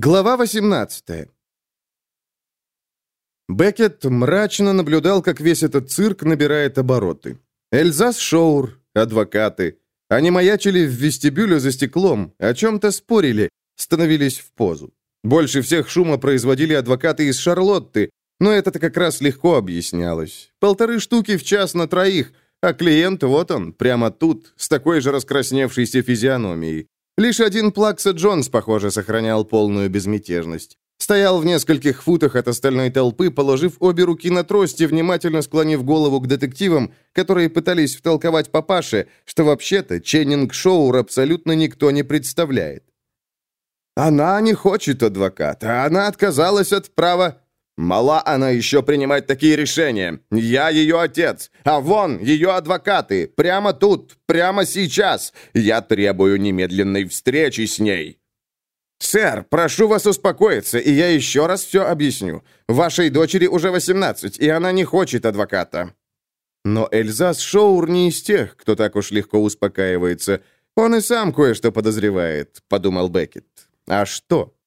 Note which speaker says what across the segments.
Speaker 1: Глава 18 Беккет мрачно наблюдал, как весь этот цирк набирает обороты. Эльзас Шоур, адвокаты. Они маячили в вестибюле за стеклом, о чем-то спорили, становились в позу. Больше всех шума производили адвокаты из Шарлотты, но это-то как раз легко объяснялось. Полторы штуки в час на троих, а клиент вот он, прямо тут, с такой же раскрасневшейся физиономией. Лишь один Плакса Джонс, похоже, сохранял полную безмятежность. Стоял в нескольких футах от остальной толпы, положив обе руки на трости, внимательно склонив голову к детективам, которые пытались втолковать папаше, что вообще-то Ченнинг Шоур абсолютно никто не представляет. «Она не хочет адвоката, она отказалась от права...» «Мала она еще принимать такие решения. Я ее отец, а вон ее адвокаты, прямо тут, прямо сейчас. Я требую немедленной встречи с ней». «Сэр, прошу вас успокоиться, и я еще раз все объясню. Вашей дочери уже 18, и она не хочет адвоката». Но Эльзас Шоур не из тех, кто так уж легко успокаивается. Он и сам кое-что подозревает, подумал Беккет. А что?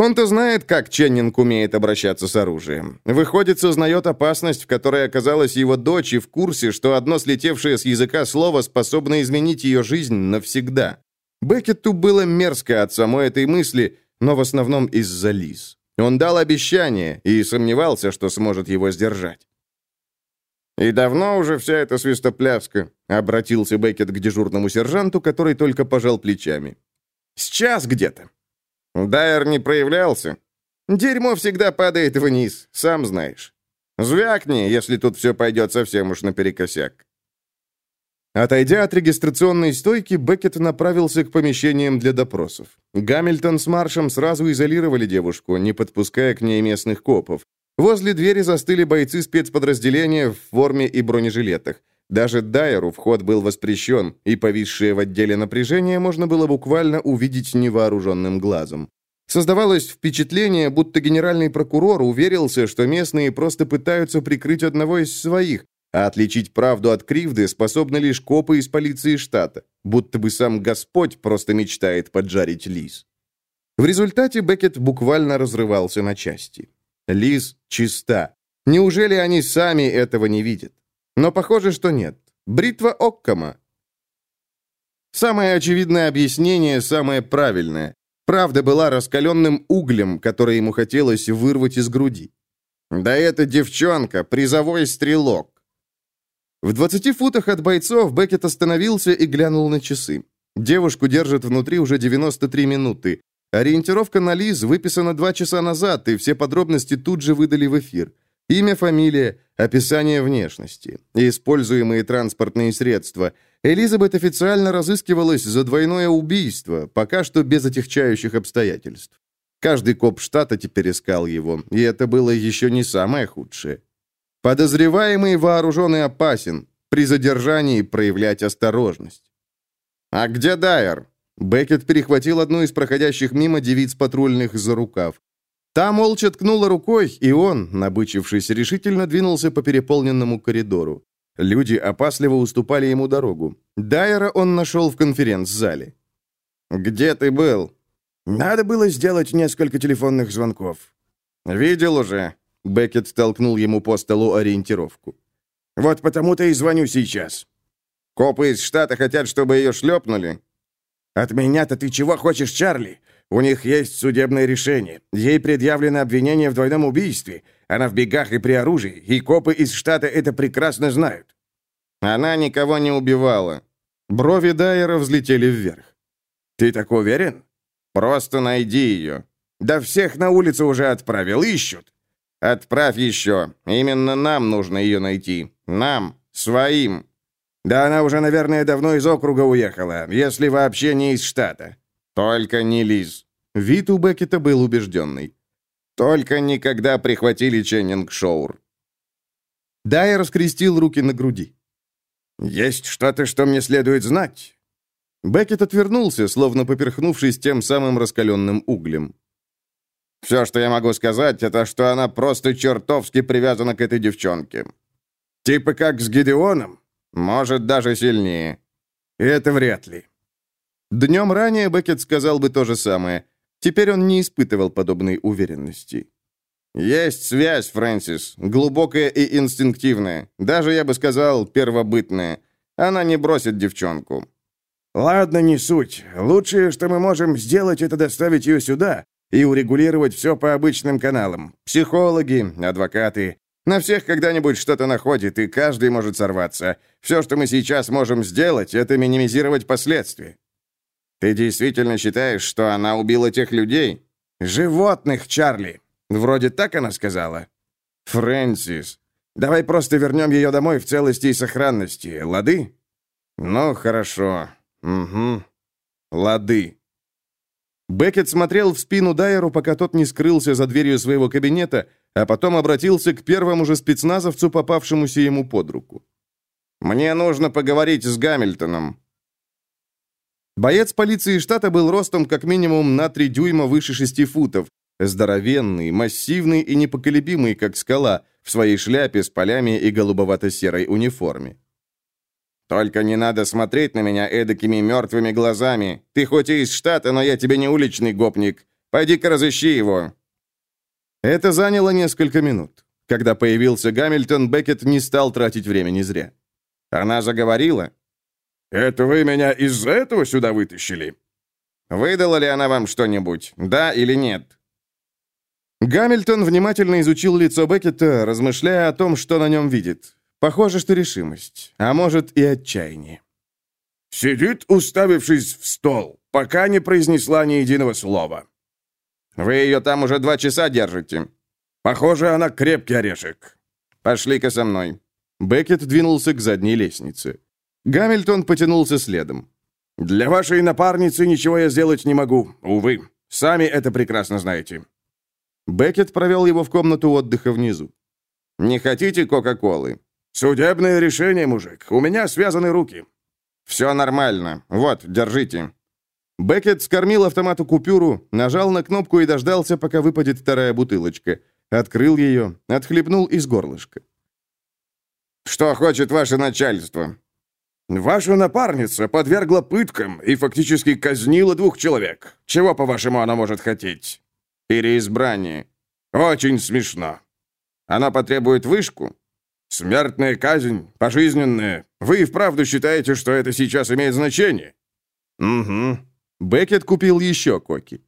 Speaker 1: Он-то знает, как Ченнинг умеет обращаться с оружием. Выходит, сознает опасность, в которой оказалась его дочь, и в курсе, что одно слетевшее с языка слово способно изменить ее жизнь навсегда. Беккетту было мерзко от самой этой мысли, но в основном из-за Лиз. Он дал обещание и сомневался, что сможет его сдержать. «И давно уже вся эта свистопляска?» — обратился Беккет к дежурному сержанту, который только пожал плечами. «Сейчас где-то». Дайер не проявлялся. Дерьмо всегда падает вниз, сам знаешь. Звякни, если тут все пойдет совсем уж наперекосяк. Отойдя от регистрационной стойки, Беккет направился к помещениям для допросов. Гамильтон с Маршем сразу изолировали девушку, не подпуская к ней местных копов. Возле двери застыли бойцы спецподразделения в форме и бронежилетах. Даже Дайеру вход был воспрещен, и повисшее в отделе напряжение можно было буквально увидеть невооруженным глазом. Создавалось впечатление, будто генеральный прокурор уверился, что местные просто пытаются прикрыть одного из своих, а отличить правду от кривды способны лишь копы из полиции штата, будто бы сам Господь просто мечтает поджарить Лиз. В результате Беккет буквально разрывался на части. Лиз чиста. Неужели они сами этого не видят? Но похоже, что нет. Бритва Оккама. Самое очевидное объяснение, самое правильное. Правда была раскаленным углем, который ему хотелось вырвать из груди. Да эта девчонка, призовой стрелок. В 20 футах от бойцов Беккет остановился и глянул на часы. Девушку держат внутри уже 93 минуты. Ориентировка на Лиз выписана два часа назад, и все подробности тут же выдали в эфир. Имя, фамилия, описание внешности, используемые транспортные средства. Элизабет официально разыскивалась за двойное убийство, пока что без отягчающих обстоятельств. Каждый коп штата теперь искал его, и это было еще не самое худшее. Подозреваемый вооружен и опасен. При задержании проявлять осторожность. «А где Дайер?» Беккет перехватил одну из проходящих мимо девиц патрульных за рукав. Та молча ткнула рукой, и он, набычившись, решительно двинулся по переполненному коридору. Люди опасливо уступали ему дорогу. Дайера он нашел в конференц-зале. «Где ты был?» «Надо было сделать несколько телефонных звонков». «Видел уже. Беккет толкнул ему по столу ориентировку. «Вот потому-то и звоню сейчас. Копы из штата хотят, чтобы ее шлепнули». «От меня-то ты чего хочешь, Чарли? У них есть судебное решение. Ей предъявлено обвинение в двойном убийстве. Она в бегах и при оружии, и копы из штата это прекрасно знают». «Она никого не убивала». Брови Дайера взлетели вверх. «Ты так уверен?» «Просто найди ее». «Да всех на улицу уже отправил, ищут. «Отправь еще. Именно нам нужно ее найти. Нам. Своим». «Да она уже, наверное, давно из округа уехала, если вообще не из штата». «Только не Лиз». Вид у Беккета был убежденный. «Только никогда прихватили Ченнинг Шоур». Дайер раскрестил руки на груди. «Есть что-то, что мне следует знать?» Беккет отвернулся, словно поперхнувшись тем самым раскаленным углем. Все, что я могу сказать, это что она просто чертовски привязана к этой девчонке. Типа как с Гидеоном? Может, даже сильнее. Это вряд ли. Днем ранее Беккет сказал бы то же самое. Теперь он не испытывал подобной уверенности. «Есть связь, Фрэнсис, глубокая и инстинктивная, даже, я бы сказал, первобытная. Она не бросит девчонку».
Speaker 2: «Ладно, не суть. Лучшее, что мы можем сделать, это доставить ее сюда и урегулировать все по обычным каналам. Психологи, адвокаты. На всех когда-нибудь что-то находит, и каждый может сорваться. Все, что мы сейчас можем сделать, это минимизировать последствия».
Speaker 1: «Ты действительно считаешь, что она убила тех людей?»
Speaker 2: «Животных, Чарли. Вроде так она сказала. Фрэнсис, давай просто вернем ее домой в целости и сохранности, лады?
Speaker 1: Ну, хорошо. Угу. Лады. Беккет смотрел в спину Дайеру, пока тот не скрылся за дверью своего кабинета, а потом обратился к первому же спецназовцу, попавшемуся ему под руку. «Мне нужно поговорить с Гамильтоном». Боец полиции штата был ростом как минимум на три дюйма выше шести футов, Здоровенный, массивный и непоколебимый, как скала, в своей шляпе с полями и голубовато-серой униформе. «Только не надо смотреть на меня эдакими мертвыми глазами. Ты хоть и из штата, но я тебе не уличный гопник. Пойди-ка разыщи его». Это заняло несколько минут. Когда появился Гамильтон, Беккет не стал тратить времени зря. Она заговорила.
Speaker 2: «Это вы меня из-за этого сюда вытащили?»
Speaker 1: «Выдала ли она вам что-нибудь, да или нет?» Гамильтон внимательно изучил лицо Беккета, размышляя о том, что на нем видит. Похоже, что решимость, а может и отчаяние.
Speaker 2: «Сидит, уставившись в стол, пока не произнесла ни единого слова».
Speaker 1: «Вы ее там уже два часа держите».
Speaker 2: «Похоже, она крепкий орешек».
Speaker 1: «Пошли-ка со мной». Беккет двинулся к задней лестнице. Гамильтон потянулся следом.
Speaker 2: «Для вашей напарницы ничего я сделать не могу, увы. Сами это прекрасно знаете.
Speaker 1: Беккет провел его в комнату отдыха внизу. «Не хотите Кока-Колы?»
Speaker 2: «Судебное решение, мужик. У меня связаны руки».
Speaker 1: «Все нормально. Вот, держите». Беккет скормил автомату купюру, нажал на кнопку и дождался, пока выпадет вторая бутылочка. Открыл ее, отхлебнул из горлышка. «Что хочет ваше начальство?»
Speaker 2: «Ваша напарница подвергла пыткам и фактически казнила двух человек. Чего, по-вашему, она может хотеть?»
Speaker 1: Переизбрание.
Speaker 2: Очень смешно.
Speaker 1: Она потребует вышку?
Speaker 2: Смертная казнь, пожизненная. Вы и вправду считаете, что это сейчас имеет значение?
Speaker 1: Угу. Беккет купил еще коки.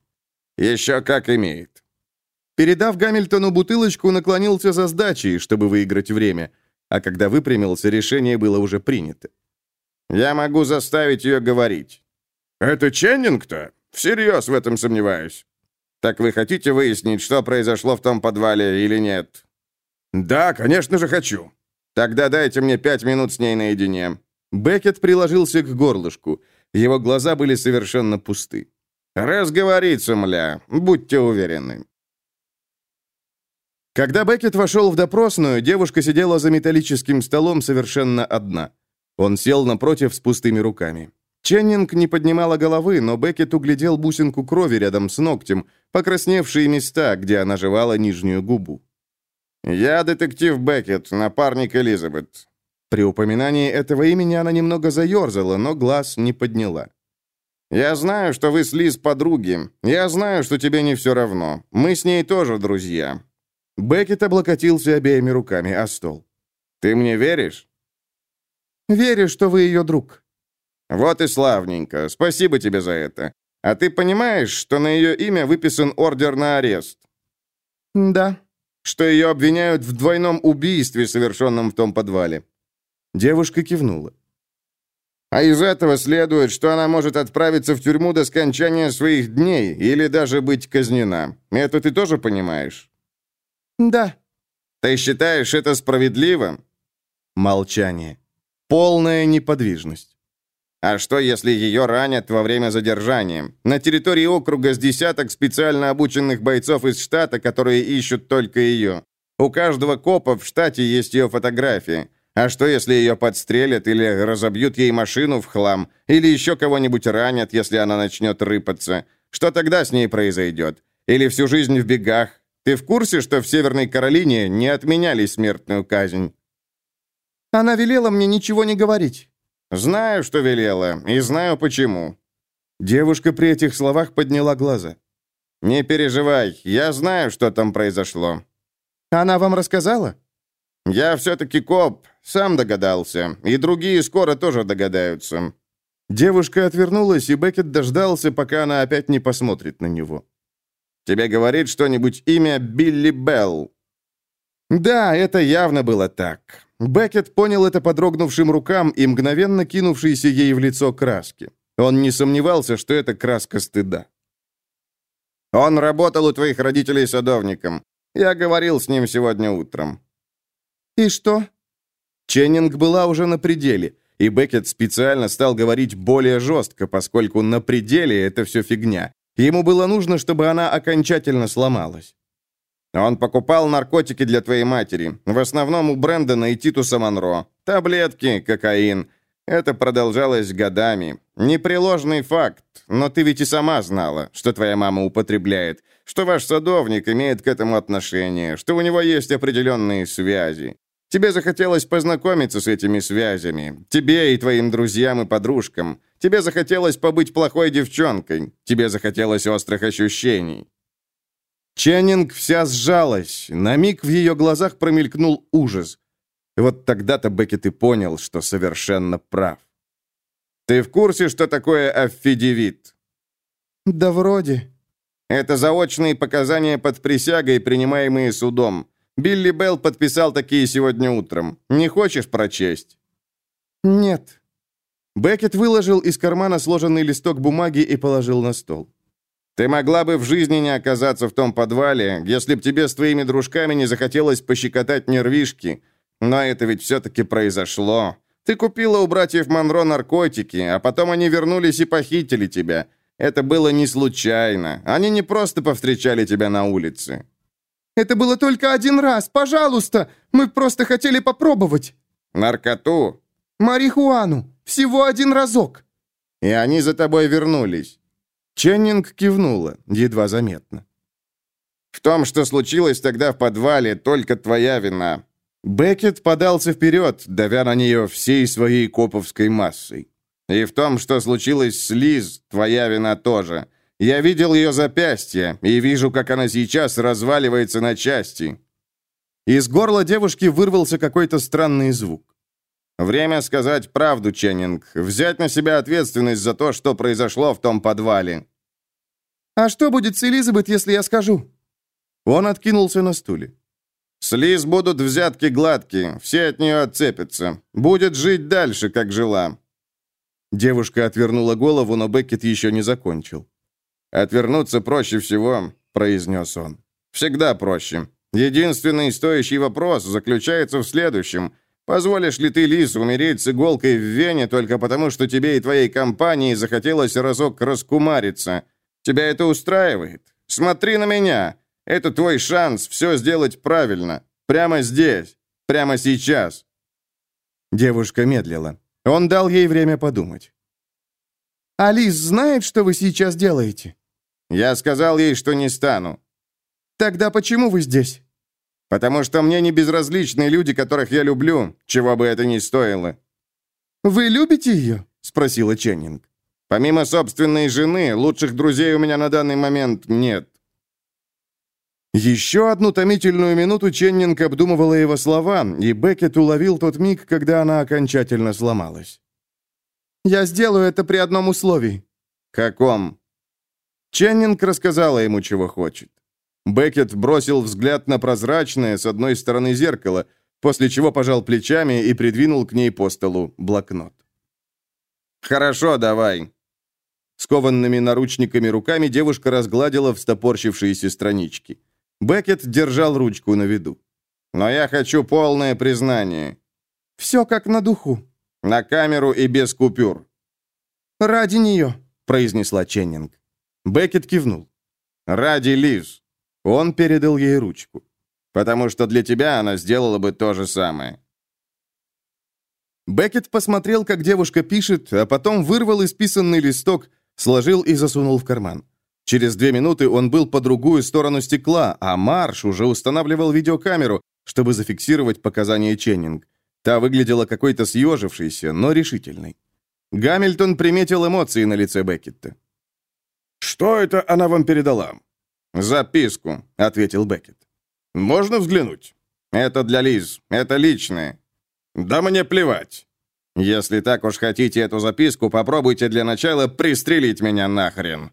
Speaker 1: Еще как имеет. Передав Гамильтону бутылочку, наклонился за сдачей, чтобы выиграть время. А когда выпрямился, решение было уже принято. «Я могу заставить ее говорить».
Speaker 2: «Это Ченнинг-то? Всерьез в этом сомневаюсь».
Speaker 1: «Так вы хотите выяснить, что произошло в том подвале или нет?»
Speaker 2: «Да, конечно же хочу».
Speaker 1: «Тогда дайте мне пять минут с ней наедине». Беккет приложился к горлышку. Его глаза были совершенно пусты. «Разговорится, мля, будьте уверены». Когда Беккет вошел в допросную, девушка сидела за металлическим столом совершенно одна. Он сел напротив с пустыми руками. Ченнинг не поднимала головы, но Беккет углядел бусинку крови рядом с ногтем, покрасневшие места, где она жевала нижнюю губу. «Я детектив Беккет, напарник Элизабет». При упоминании этого имени она немного заерзала, но глаз не подняла. «Я знаю, что вы с Лиз подруги. Я знаю, что тебе не все равно. Мы с ней тоже друзья». Беккет облокотился обеими руками о стол. «Ты мне веришь?»
Speaker 3: «Верю, что вы ее друг»,
Speaker 1: «Вот и славненько. Спасибо тебе за это. А ты понимаешь, что на ее имя выписан ордер на арест?»
Speaker 3: «Да».
Speaker 1: «Что ее обвиняют в двойном убийстве, совершенном в том подвале?» Девушка кивнула. «А из этого следует, что она может отправиться в тюрьму до скончания своих дней или даже быть казнена. Это ты тоже понимаешь?»
Speaker 3: «Да».
Speaker 1: «Ты считаешь это справедливо?» Молчание. Полная неподвижность. А что, если ее ранят во время задержания? На территории округа с десяток специально обученных бойцов из штата, которые ищут только ее. У каждого копа в штате есть ее фотография. А что, если ее подстрелят или разобьют ей машину в хлам? Или еще кого-нибудь ранят, если она начнет рыпаться? Что тогда с ней произойдет? Или всю жизнь в бегах? Ты в курсе, что в Северной Каролине не отменяли смертную казнь?
Speaker 3: Она велела мне ничего не говорить.
Speaker 1: «Знаю, что велела, и знаю почему». Девушка при этих словах подняла глаза.
Speaker 2: «Не переживай, я знаю, что там произошло».
Speaker 3: «Она вам рассказала?»
Speaker 2: «Я все-таки коп, сам догадался, и другие скоро тоже догадаются».
Speaker 1: Девушка отвернулась, и Беккет дождался, пока она опять не посмотрит на него.
Speaker 2: «Тебе говорит что-нибудь имя Билли Белл?»
Speaker 1: Да, это явно было так. Беккет понял это по дрогнувшим рукам и мгновенно кинувшейся ей в лицо краски. Он не сомневался, что это краска стыда.
Speaker 2: «Он работал у твоих родителей садовником. Я говорил с ним сегодня утром».
Speaker 3: «И что?»
Speaker 1: Ченнинг была уже на пределе, и Беккет специально стал говорить более жестко, поскольку на пределе это все фигня. Ему было нужно, чтобы она окончательно сломалась.
Speaker 2: Он покупал наркотики для твоей матери, в основном у Брэндона и Титуса Монро. Таблетки, кокаин. Это продолжалось годами. Непреложный факт, но ты ведь и сама знала, что твоя мама употребляет, что ваш садовник имеет к этому отношение, что у него есть определенные связи. Тебе захотелось познакомиться с этими связями, тебе и твоим друзьям и подружкам. Тебе захотелось побыть плохой девчонкой, тебе захотелось острых ощущений.
Speaker 1: Ченнинг вся сжалась. На миг в ее глазах промелькнул ужас. Вот тогда-то Беккет и понял, что совершенно прав.
Speaker 2: «Ты в курсе, что такое аффидевит?»
Speaker 3: «Да вроде».
Speaker 2: «Это заочные показания под присягой, принимаемые судом. Билли Белл подписал такие сегодня утром. Не хочешь прочесть?»
Speaker 3: «Нет».
Speaker 1: Беккет выложил из кармана сложенный листок бумаги и положил на стол.
Speaker 2: Ты могла бы в жизни не оказаться в том подвале, если б тебе с твоими дружками не захотелось пощекотать нервишки. Но это ведь все-таки произошло. Ты купила у братьев Монро наркотики, а потом они вернулись и похитили тебя. Это было не случайно. Они не просто повстречали тебя на улице.
Speaker 3: Это было только один раз. Пожалуйста, мы просто хотели попробовать.
Speaker 2: Наркоту?
Speaker 3: Марихуану. Всего один разок.
Speaker 2: И они за тобой вернулись.
Speaker 1: Ченнинг кивнула, едва заметно.
Speaker 2: «В том, что случилось тогда в подвале, только твоя вина».
Speaker 1: Беккет подался вперед, давя на нее всей своей коповской массой.
Speaker 2: «И в том, что случилось с Лиз, твоя вина тоже. Я видел ее запястье и вижу, как она сейчас разваливается на части».
Speaker 1: Из горла девушки вырвался какой-то странный звук.
Speaker 2: «Время сказать правду, Ченнинг. Взять на себя ответственность за то, что произошло в том подвале».
Speaker 3: «А что будет с Элизабет, если я скажу?»
Speaker 1: Он откинулся на стуле.
Speaker 2: «С Лиз будут взятки гладкие, все от нее отцепятся. Будет жить дальше, как жила».
Speaker 1: Девушка отвернула голову, но Беккет еще не закончил.
Speaker 2: «Отвернуться проще всего», — произнес он. «Всегда проще. Единственный стоящий вопрос заключается в следующем. Позволишь ли ты, Лис, умереть с иголкой в вене только потому, что тебе и твоей компании захотелось разок раскумариться? Тебя это устраивает? Смотри на меня. Это твой шанс все сделать правильно. Прямо здесь. Прямо сейчас».
Speaker 1: Девушка медлила. Он дал ей время подумать.
Speaker 3: «Алис знает, что вы сейчас делаете?»
Speaker 2: «Я сказал ей, что не стану».
Speaker 3: «Тогда почему вы здесь?»
Speaker 2: Потому что мне не безразличны люди, которых я люблю, чего бы это ни стоило».
Speaker 3: «Вы любите ее?»
Speaker 1: — спросила Ченнинг.
Speaker 2: «Помимо собственной жены, лучших друзей у меня на данный момент нет».
Speaker 1: Еще одну томительную минуту Ченнинг обдумывала его слова, и Беккет уловил тот миг, когда она окончательно сломалась.
Speaker 3: «Я сделаю это при одном условии».
Speaker 2: «Каком?»
Speaker 1: Ченнинг рассказала ему, чего хочет. Беккет бросил взгляд на прозрачное с одной стороны зеркало, после чего пожал плечами и придвинул к ней по столу блокнот.
Speaker 2: «Хорошо, давай».
Speaker 1: Скованными наручниками руками девушка разгладила встопорщившиеся странички. Беккет держал ручку на виду.
Speaker 2: «Но я хочу полное признание».
Speaker 3: «Все как на духу».
Speaker 2: «На камеру и без купюр».
Speaker 3: «Ради нее», —
Speaker 1: произнесла Ченнинг. Беккет кивнул.
Speaker 2: «Ради Лиз».
Speaker 1: Он передал ей ручку.
Speaker 2: «Потому что для тебя она сделала бы то же самое».
Speaker 1: Беккет посмотрел, как девушка пишет, а потом вырвал исписанный листок, сложил и засунул в карман. Через две минуты он был по другую сторону стекла, а Марш уже устанавливал видеокамеру, чтобы зафиксировать показания Ченнинг. Та выглядела какой-то съежившейся, но решительной. Гамильтон приметил эмоции на лице Беккетта.
Speaker 2: «Что это она вам передала?» «Записку», — ответил Беккет. «Можно взглянуть?» «Это для Лиз. Это личное». «Да мне плевать». «Если так уж хотите эту записку, попробуйте для начала пристрелить меня нахрен».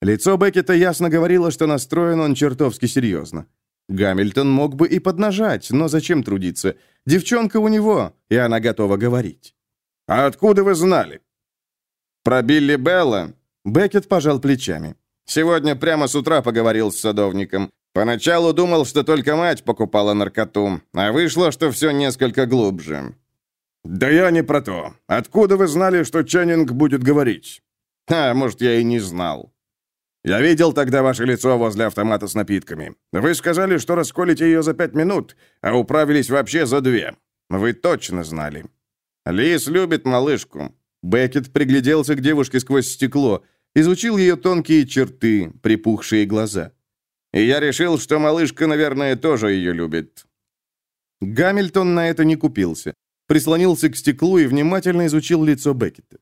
Speaker 1: Лицо Беккета ясно говорило, что настроен он чертовски серьезно. Гамильтон мог бы и поднажать, но зачем трудиться? Девчонка у него, и она готова говорить.
Speaker 2: «А откуда вы знали?»
Speaker 1: «Про Билли Белла?» Беккет пожал плечами.
Speaker 2: «Сегодня прямо с утра поговорил с садовником. Поначалу думал, что только мать покупала наркоту, а вышло, что все несколько глубже». «Да я не про то. Откуда вы знали, что Ченнинг будет говорить?»
Speaker 1: «А, может, я и не знал».
Speaker 2: «Я видел тогда ваше лицо возле автомата с напитками. Вы сказали, что расколите ее за пять минут, а управились вообще за две. Вы точно знали».
Speaker 1: «Лис любит малышку». Беккет пригляделся к девушке сквозь стекло, изучил ее тонкие черты, припухшие глаза.
Speaker 2: И я решил, что малышка, наверное, тоже ее любит.
Speaker 1: Гамильтон на это не купился. Прислонился к стеклу и внимательно изучил лицо Беккета.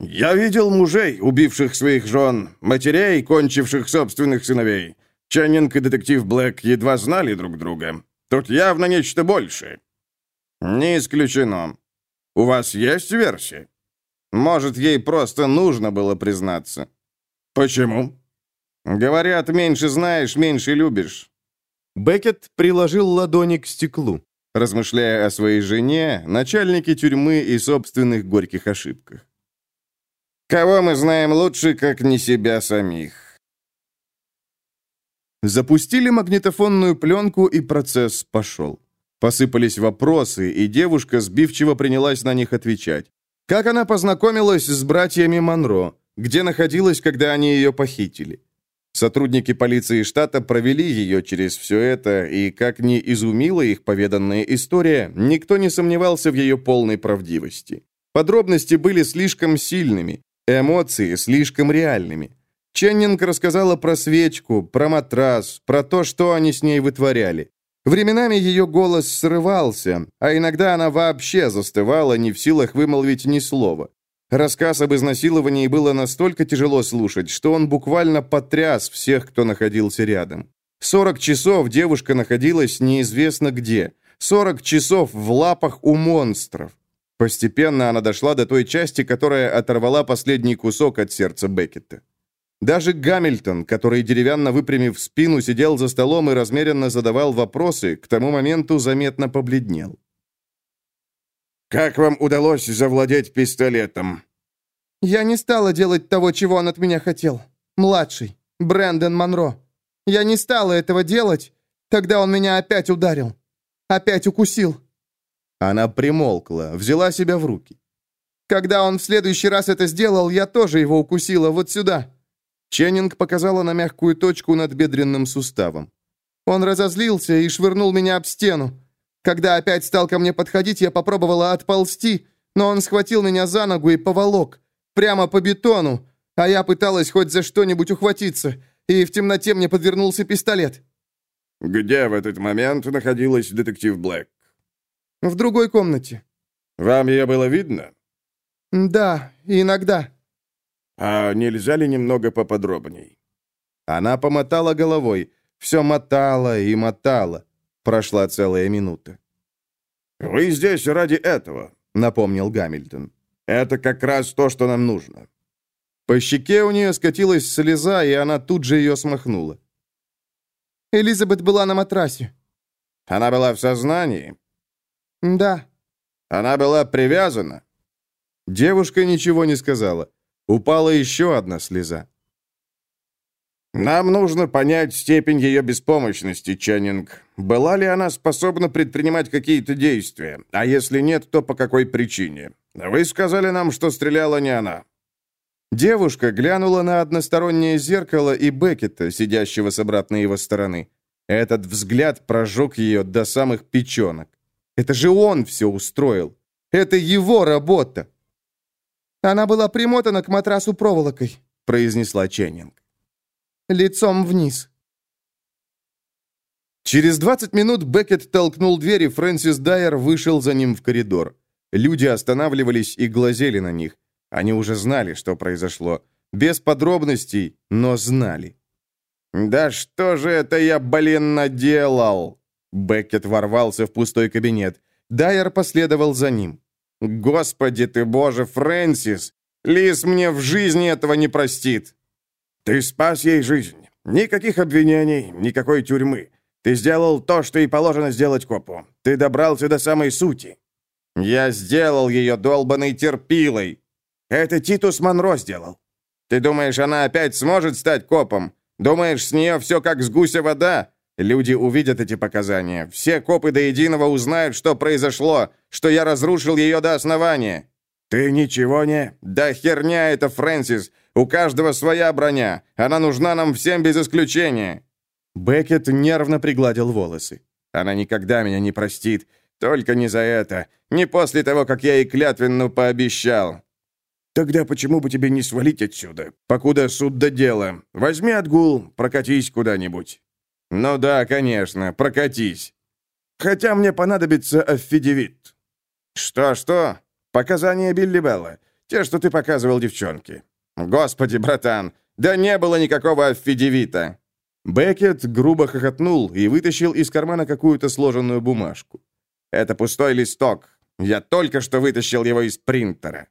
Speaker 2: «Я видел мужей, убивших своих жен, матерей, кончивших собственных сыновей. Ченнинг и детектив Блэк едва знали друг друга. Тут явно нечто большее».
Speaker 1: «Не исключено.
Speaker 2: У вас есть версия?»
Speaker 1: «Может, ей просто нужно было признаться».
Speaker 2: «Почему?»
Speaker 1: «Говорят, меньше знаешь, меньше любишь». Беккет приложил ладони к стеклу, размышляя о своей жене, начальнике тюрьмы и собственных горьких ошибках.
Speaker 2: Кого мы знаем лучше, как не себя самих?
Speaker 1: Запустили магнитофонную пленку, и процесс пошел. Посыпались вопросы, и девушка сбивчиво принялась на них отвечать. Как она познакомилась с братьями Монро? Где находилась, когда они ее похитили? Сотрудники полиции штата провели ее через все это, и, как ни изумила их поведанная история, никто не сомневался в ее полной правдивости. Подробности были слишком сильными, Эмоции слишком реальными. Ченнинг рассказала про свечку, про матрас, про то, что они с ней вытворяли. Временами ее голос срывался, а иногда она вообще застывала, не в силах вымолвить ни слова. Рассказ об изнасиловании было настолько тяжело слушать, что он буквально потряс всех, кто находился рядом. 40 часов девушка находилась неизвестно где. 40 часов в лапах у монстров. Постепенно она дошла до той части, которая оторвала последний кусок от сердца Беккета. Даже Гамильтон, который, деревянно выпрямив спину, сидел за столом и размеренно задавал вопросы, к тому моменту заметно побледнел.
Speaker 2: «Как вам удалось завладеть пистолетом?»
Speaker 3: «Я не стала делать того, чего он от меня хотел. Младший, Брэндон Монро. Я не стала этого делать. Тогда он меня опять ударил. Опять укусил.
Speaker 1: Она примолкла, взяла себя в руки.
Speaker 3: «Когда он в следующий раз это сделал, я тоже его укусила, вот сюда».
Speaker 1: Ченнинг показала на мягкую точку над бедренным суставом.
Speaker 3: Он разозлился и швырнул меня об стену. Когда опять стал ко мне подходить, я попробовала отползти, но он схватил меня за ногу и поволок. Прямо по бетону. А я пыталась хоть за что-нибудь ухватиться, и в темноте мне подвернулся пистолет.
Speaker 2: «Где в этот момент находилась детектив Блэк?»
Speaker 3: В другой комнате.
Speaker 2: Вам ее было видно?
Speaker 3: Да, иногда.
Speaker 2: А нельзя ли немного поподробней?
Speaker 1: Она помотала головой. Все мотала и мотала. Прошла целая минута.
Speaker 2: «Вы здесь ради этого», — напомнил Гамильтон. «Это как раз то, что нам нужно».
Speaker 1: По щеке у нее скатилась слеза, и она тут же ее смахнула.
Speaker 3: Элизабет была на матрасе.
Speaker 2: Она была в сознании?
Speaker 3: «Да».
Speaker 2: «Она была привязана?»
Speaker 1: Девушка ничего не сказала. Упала еще одна слеза.
Speaker 2: «Нам нужно понять степень ее беспомощности, Ченнинг. Была ли она способна предпринимать какие-то действия? А если нет, то по какой причине? Вы сказали нам, что стреляла не она».
Speaker 1: Девушка глянула на одностороннее зеркало и Беккета, сидящего с обратной его стороны. Этот взгляд прожег ее до самых печенок. Это же он все устроил. Это его работа.
Speaker 3: Она была примотана к матрасу проволокой, произнесла Ченнинг. Лицом вниз.
Speaker 1: Через 20 минут Беккет толкнул дверь, и Фрэнсис Дайер вышел за ним в коридор. Люди останавливались и глазели на них. Они уже знали, что произошло. Без подробностей, но знали. «Да что же это я, блин, наделал?» Беккет ворвался в пустой кабинет. Дайер последовал за ним. «Господи ты, боже, Фрэнсис! Лис мне в жизни этого не простит!»
Speaker 2: «Ты спас ей жизнь. Никаких обвинений, никакой тюрьмы. Ты сделал то, что и положено сделать копу. Ты добрался до самой сути».
Speaker 1: «Я сделал ее долбанной терпилой!»
Speaker 2: «Это Титус Монро сделал».
Speaker 1: «Ты думаешь, она опять сможет стать копом? Думаешь, с нее все как с гуся вода? Люди увидят эти показания. Все копы до единого узнают, что произошло, что я разрушил ее до основания».
Speaker 2: «Ты ничего не...»
Speaker 1: «Да херня это, Фрэнсис. У каждого своя броня. Она нужна нам всем без исключения». Беккет нервно пригладил волосы. «Она никогда меня не простит. Только не за это. Не после того, как я ей клятвенно пообещал.
Speaker 2: Тогда почему бы тебе не свалить отсюда, покуда суд до дела? Возьми отгул, прокатись куда-нибудь».
Speaker 1: «Ну да, конечно, прокатись».
Speaker 2: «Хотя мне понадобится аффидевит».
Speaker 1: «Что-что?»
Speaker 2: «Показания Билли Белла. Те, что ты показывал девчонке».
Speaker 1: «Господи, братан, да не было никакого аффидевита».
Speaker 2: Беккет грубо хохотнул и вытащил из кармана какую-то сложенную бумажку.
Speaker 1: «Это пустой листок. Я только что вытащил его из принтера».